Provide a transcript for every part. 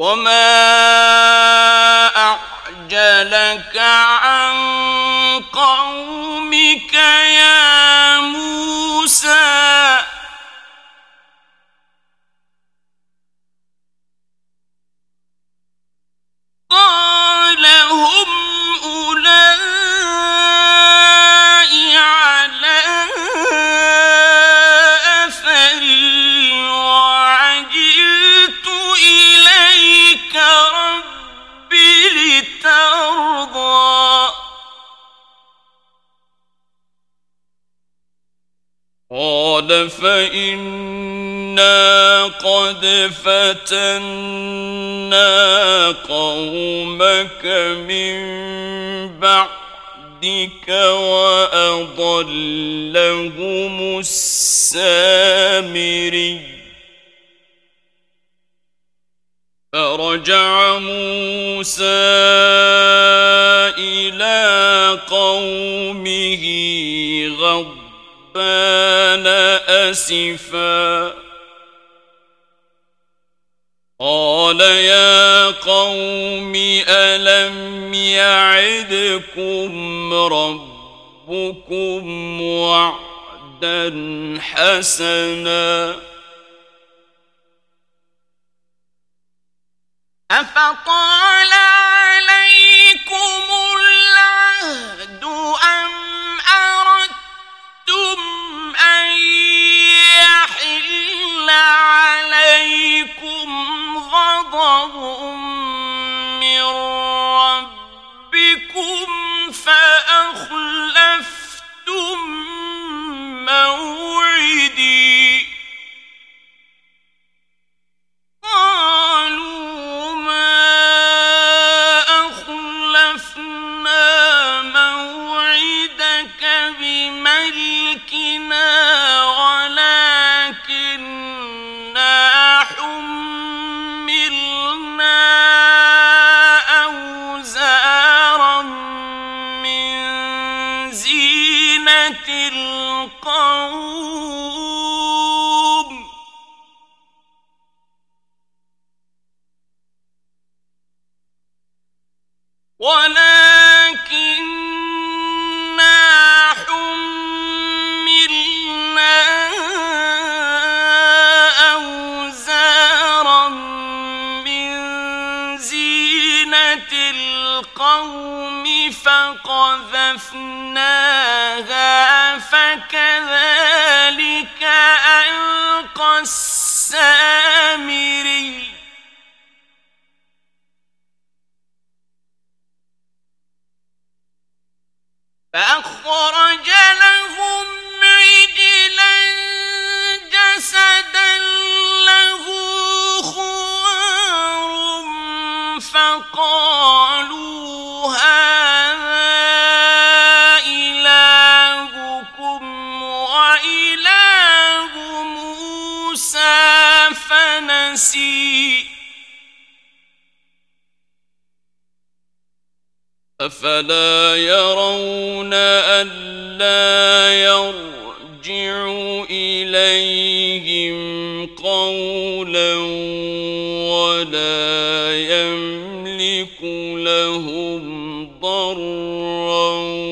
وما أعجلك عن قومك يا قال فإنا قد فتنا قومك من بعدك وأضلهم السامري فرجع موسى إلى قومه غضبان أسفا. قال يا قوم ألم يعدكم ربكم وعدا حسنا؟ أفطال عليكم العهد أم ولكننا أفلا يرون ألا يرجع إليهم قولا ولا يملك لهم ضرا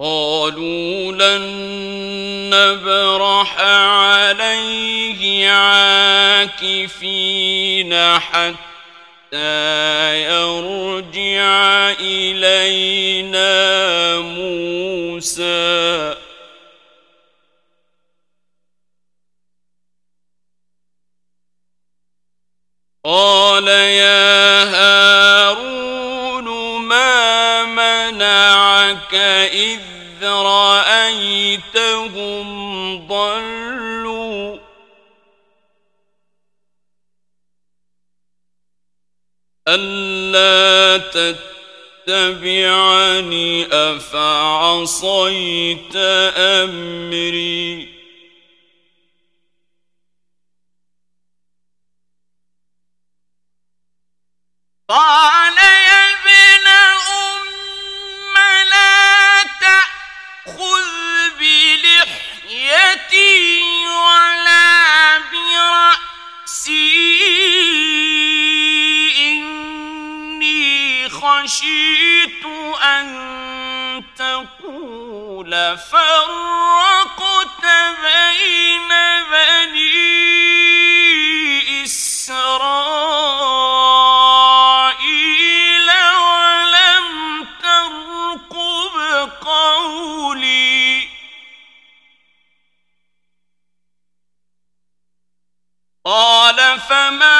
قالوا لن نبرح عليه عاكفين حتى يرجع إلينا موسى. قال يا هارون ما منعك إذ إذ رأيتهم ضلوا. ألا تتبعني أفعصيت أمري؟ قال خشيت أن تقول فرقت بين بني إسرائيل ولم ترقب قولي. قال فما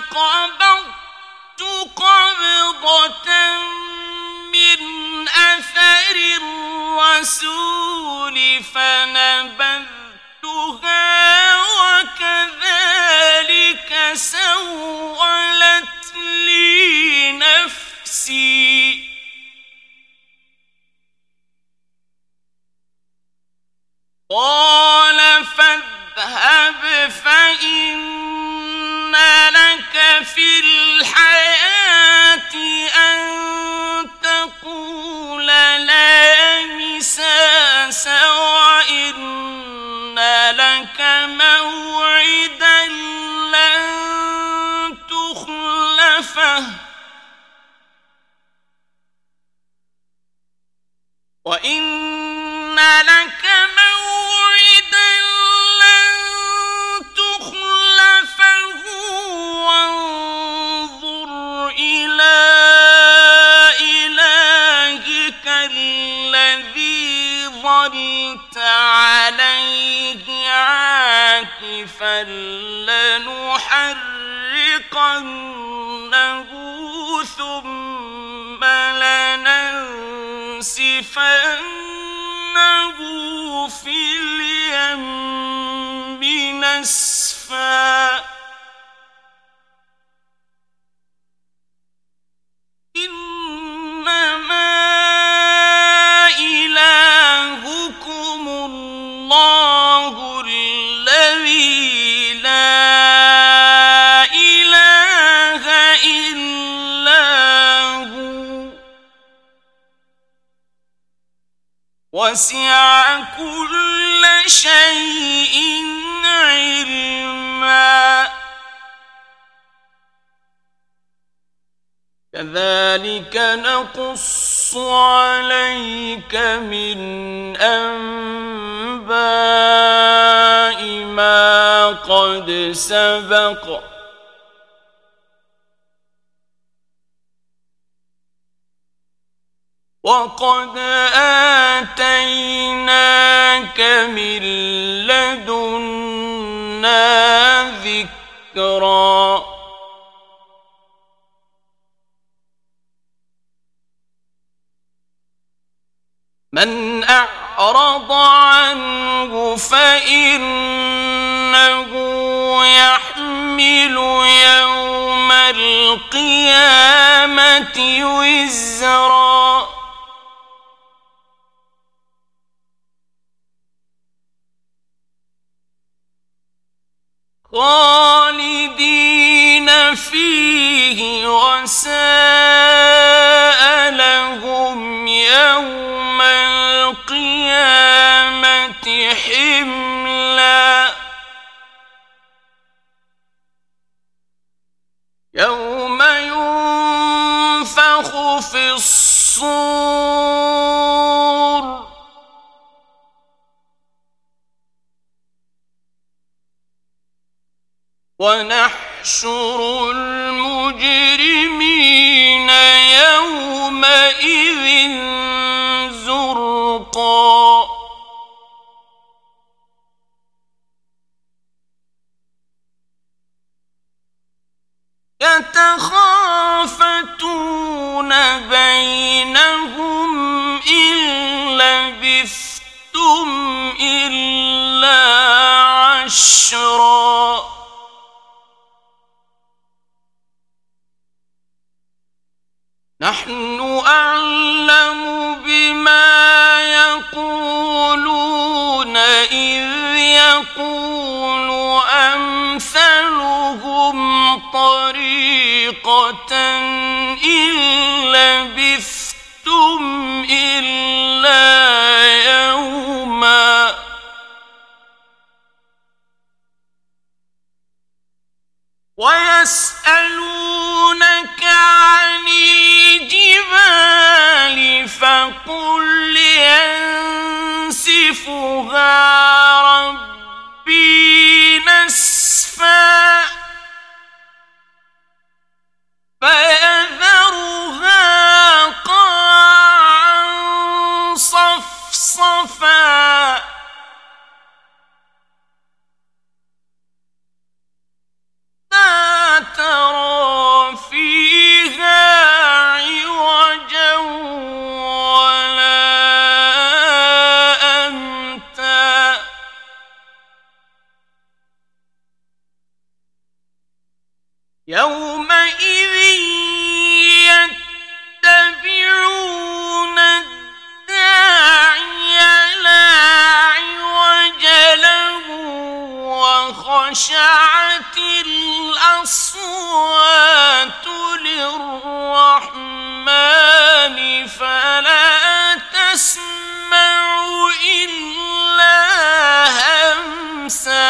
فقبضت قبضة من أثر الرسول فنبذتها وكذلك سوى ظلت عليه عاكفا لنحرقنه ثم لننسفنه في اليم نسفا وسع كل شيء علما. كذلك نقص عليك من أنباء ما قد سبق. وقد آتيناك من لدنا ذكرًا من أعرض عنه فإنه يحمل يوم القيامة وزرا خالدين فيه وساء لهم يوم القيامة حملا. يوم ينفخ في الصور ونحشر المجرمين يومئذ زرقا. يتخافتون بينهم إن لبثتم إلا عشرا. طريقة إن لبثتم إلا يوما. ويسألونك عن الجبال فقل ينسفها. يومئذ يتبعون الداعي لا عوج له وخشعت الأصوات للرحمن فلا تسمع إلا همسا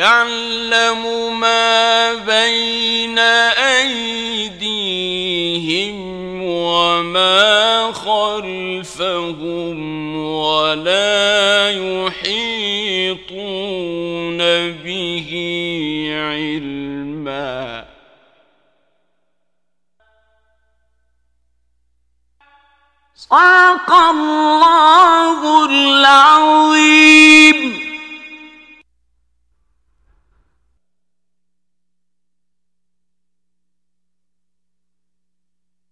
يعلم ما بين أيديهم وما خلفهم ولا يحيطون به علما. صدق الله العظيم.